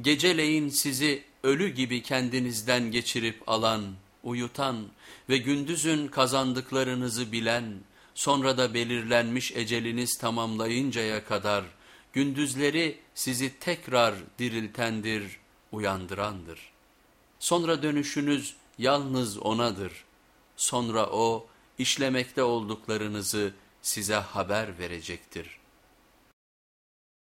geceleyin sizi ölü gibi kendinizden geçirip alan, uyutan ve gündüzün kazandıklarınızı bilen, sonra da belirlenmiş eceliniz tamamlayıncaya kadar gündüzleri sizi tekrar diriltendir, uyandırandır. Sonra dönüşünüz yalnız O'nadır. Sonra O işlemekte olduklarınızı size haber verecektir.''